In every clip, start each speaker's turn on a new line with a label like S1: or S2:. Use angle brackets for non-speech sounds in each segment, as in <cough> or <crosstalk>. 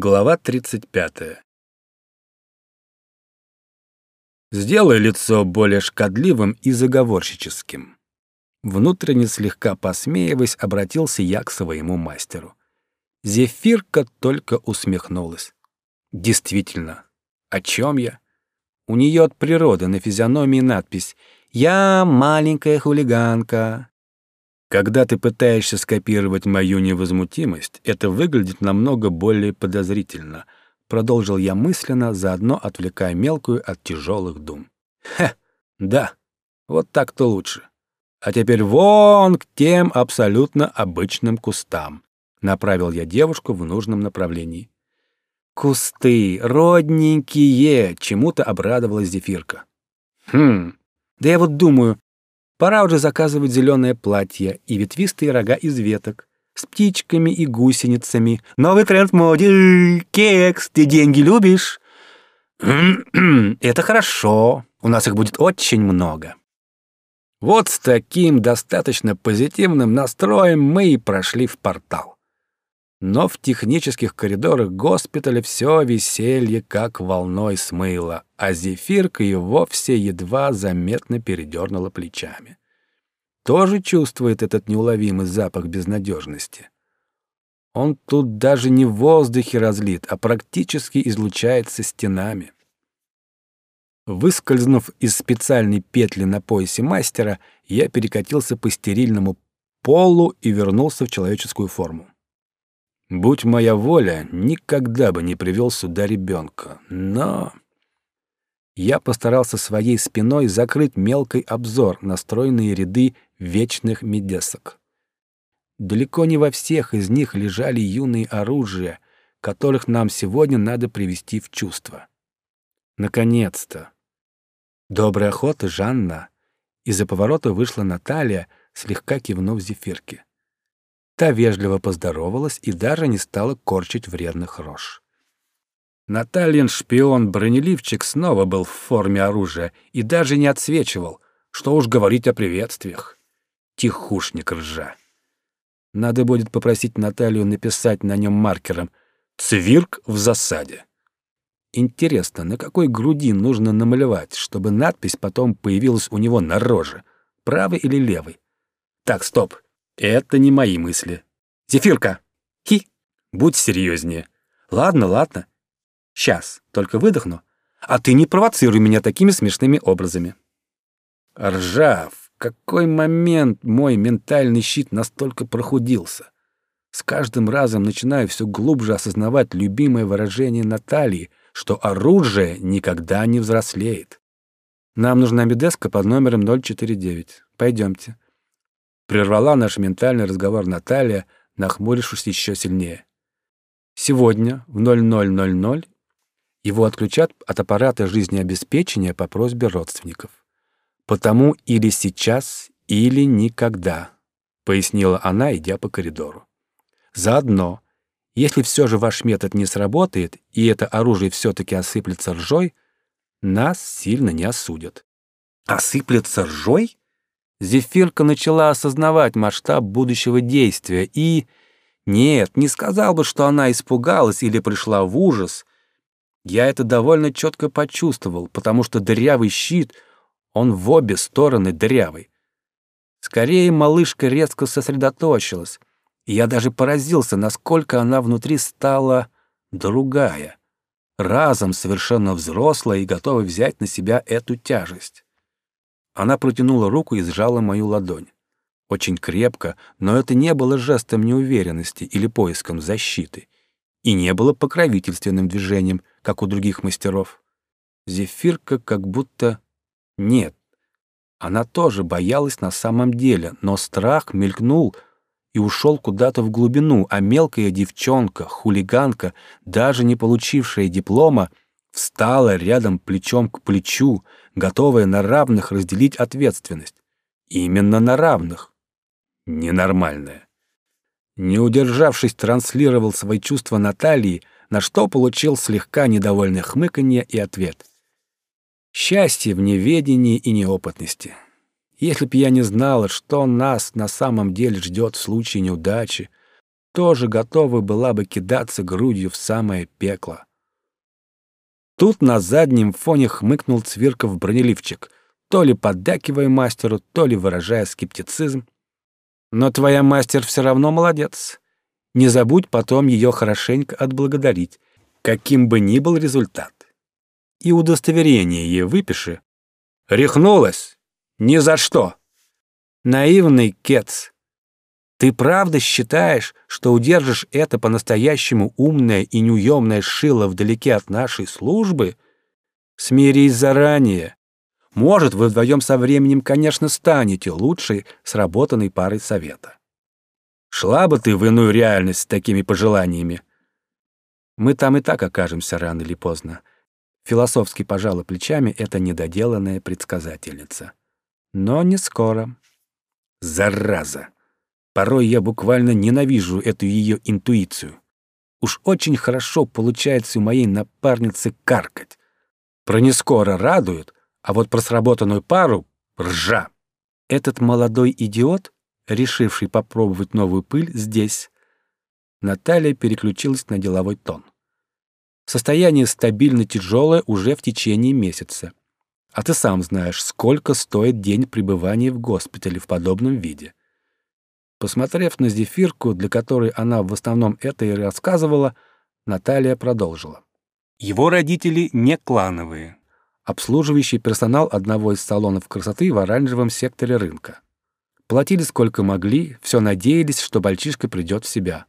S1: Глава 35. Сделай лицо более шкодливым и заговорщическим. Внутренне слегка посмеиваясь, обратился я к своему мастеру. Зефирка только усмехнулась. Действительно, о чем я? У нее от природы на физиономии надпись «Я маленькая хулиганка». Когда ты пытаешься скопировать мою невозмутимость, это выглядит намного более подозрительно, продолжил я мысленно, заодно отвлекая мелкую от тяжелых дум. Хе, да, вот так-то лучше. А теперь вон к тем абсолютно обычным кустам. Направил я девушку в нужном направлении. Кусты, родненькие, чему-то обрадовалась Зефирка. Хм, да я вот думаю, Пора уже заказывать зеленое платье и ветвистые рога из веток с птичками и гусеницами. Новый тренд в моде. Кекс, ты деньги любишь? <clears throat> Это хорошо. У нас их будет очень много. Вот с таким достаточно позитивным настроем мы и прошли в портал. Но в технических коридорах госпиталя все веселье как волной смыло, а зефирка и вовсе едва заметно передернула плечами. Тоже чувствует этот неуловимый запах безнадежности. Он тут даже не в воздухе разлит, а практически излучается стенами. Выскользнув из специальной петли на поясе мастера, я перекатился по стерильному полу и вернулся в человеческую форму. Будь моя воля, никогда бы не привел сюда ребенка, но... Я постарался своей спиной закрыть мелкий обзор на стройные ряды вечных медесок. Далеко не во всех из них лежали юные оружия, которых нам сегодня надо привести в чувство. Наконец-то! Доброй охоты, Жанна! Из-за поворота вышла Наталья, слегка кивнув зефирке. Та вежливо поздоровалась и даже не стала корчить вредных рож. Натальин шпион-бронеливчик снова был в форме оружия и даже не отсвечивал, что уж говорить о приветствиях. Тихушник ржа. Надо будет попросить Наталью написать на нем маркером «Цвирк в засаде». Интересно, на какой груди нужно намалевать, чтобы надпись потом появилась у него на роже, правой или левой? Так, стоп. Это не мои мысли. Зефирка! Хи! Будь серьезнее. Ладно, ладно. Сейчас, только выдохну. А ты не провоцируй меня такими смешными образами. Ржав, какой момент мой ментальный щит настолько прохудился? С каждым разом начинаю все глубже осознавать любимое выражение Натальи, что оружие никогда не взрослеет. Нам нужна медеска под номером 049. Пойдемте. Прервала наш ментальный разговор Наталья, нахмурившись еще сильнее. Сегодня в 00.00 его отключат от аппарата жизнеобеспечения по просьбе родственников. Потому или сейчас, или никогда, пояснила она, идя по коридору. Заодно, если все же ваш метод не сработает, и это оружие все-таки осыплется ржой, нас сильно не осудят. Осыплется ржой? Зефирка начала осознавать масштаб будущего действия и... Нет, не сказал бы, что она испугалась или пришла в ужас. Я это довольно четко почувствовал, потому что дырявый щит, он в обе стороны дырявый. Скорее, малышка резко сосредоточилась, и я даже поразился, насколько она внутри стала другая, разом совершенно взрослая и готова взять на себя эту тяжесть. Она протянула руку и сжала мою ладонь. Очень крепко, но это не было жестом неуверенности или поиском защиты. И не было покровительственным движением, как у других мастеров. Зефирка как будто... Нет. Она тоже боялась на самом деле, но страх мелькнул и ушел куда-то в глубину, а мелкая девчонка, хулиганка, даже не получившая диплома, встала рядом плечом к плечу, готовая на равных разделить ответственность. Именно на равных. Ненормальная. Не удержавшись, транслировал свои чувства Натальи, на что получил слегка недовольное хмыканье и ответ. Счастье в неведении и неопытности. Если б я не знала, что нас на самом деле ждет в случае неудачи, тоже готова была бы кидаться грудью в самое пекло. Тут на заднем фоне хмыкнул Цвирков бронеливчик, то ли поддакивая мастеру, то ли выражая скептицизм. «Но твоя мастер все равно молодец. Не забудь потом ее хорошенько отблагодарить, каким бы ни был результат. И удостоверение ей выпиши. Рехнулась? Ни за что. Наивный кец. Ты правда считаешь, что удержишь это по-настоящему умное и неуемное шило вдалеке от нашей службы? Смирись заранее. Может, вы вдвоем со временем, конечно, станете лучшей сработанной парой совета. Шла бы ты в иную реальность с такими пожеланиями. Мы там и так окажемся рано или поздно. Философски пожала плечами эта недоделанная предсказательница. Но не скоро. Зараза! Порой я буквально ненавижу эту ее интуицию. Уж очень хорошо получается у моей напарницы каркать. Про не скоро радует, а вот про сработанную пару — ржа. Этот молодой идиот решивший попробовать новую пыль здесь. Наталья переключилась на деловой тон. Состояние стабильно тяжелое уже в течение месяца. А ты сам знаешь, сколько стоит день пребывания в госпитале в подобном виде. Посмотрев на зефирку, для которой она в основном это и рассказывала, Наталья продолжила. Его родители не клановые. Обслуживающий персонал одного из салонов красоты в оранжевом секторе рынка. Платили сколько могли, все надеялись, что мальчишка придет в себя.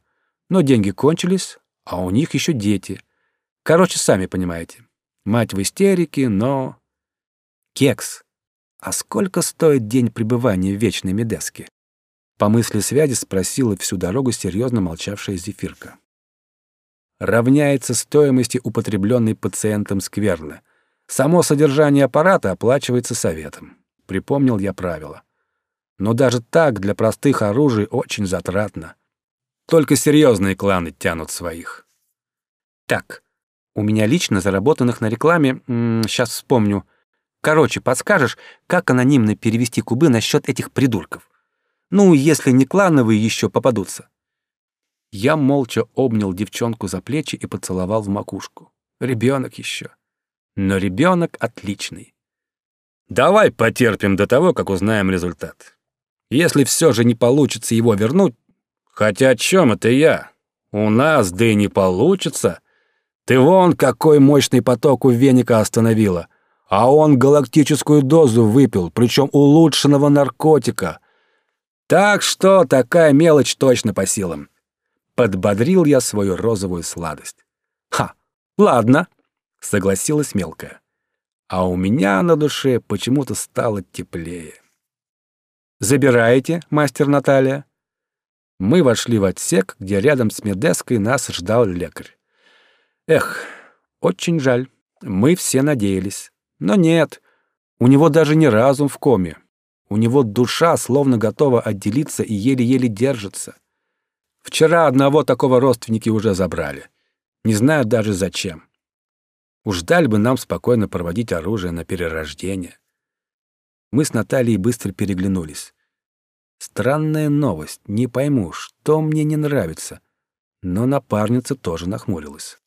S1: Но деньги кончились, а у них еще дети. Короче, сами понимаете. Мать в истерике, но... Кекс. А сколько стоит день пребывания в вечной Медеске? По мысли связи спросила всю дорогу серьезно молчавшая Зефирка. Равняется стоимости употребленной пациентом скверно. Само содержание аппарата оплачивается советом. Припомнил я правила но даже так для простых оружий очень затратно. Только серьезные кланы тянут своих. Так, у меня лично заработанных на рекламе, сейчас вспомню. Короче, подскажешь, как анонимно перевести кубы насчет этих придурков? Ну, если не клановые еще попадутся. Я молча обнял девчонку за плечи и поцеловал в макушку. Ребенок еще. Но ребенок отличный. Давай потерпим до того, как узнаем результат. Если все же не получится его вернуть... Хотя о чем это я? У нас, да и не получится. Ты вон какой мощный поток у веника остановила. А он галактическую дозу выпил, причем улучшенного наркотика. Так что такая мелочь точно по силам. Подбодрил я свою розовую сладость. Ха, ладно, согласилась мелкая. А у меня на душе почему-то стало теплее. Забираете, мастер Наталья?» Мы вошли в отсек, где рядом с медеской нас ждал лекарь. Эх, очень жаль. Мы все надеялись. Но нет, у него даже не разум в коме. У него душа словно готова отделиться и еле-еле держится. Вчера одного такого родственники уже забрали. Не знаю даже зачем. Уж дали бы нам спокойно проводить оружие на перерождение. Мы с Натальей быстро переглянулись. Странная новость, не пойму, что мне не нравится. Но напарница тоже нахмурилась.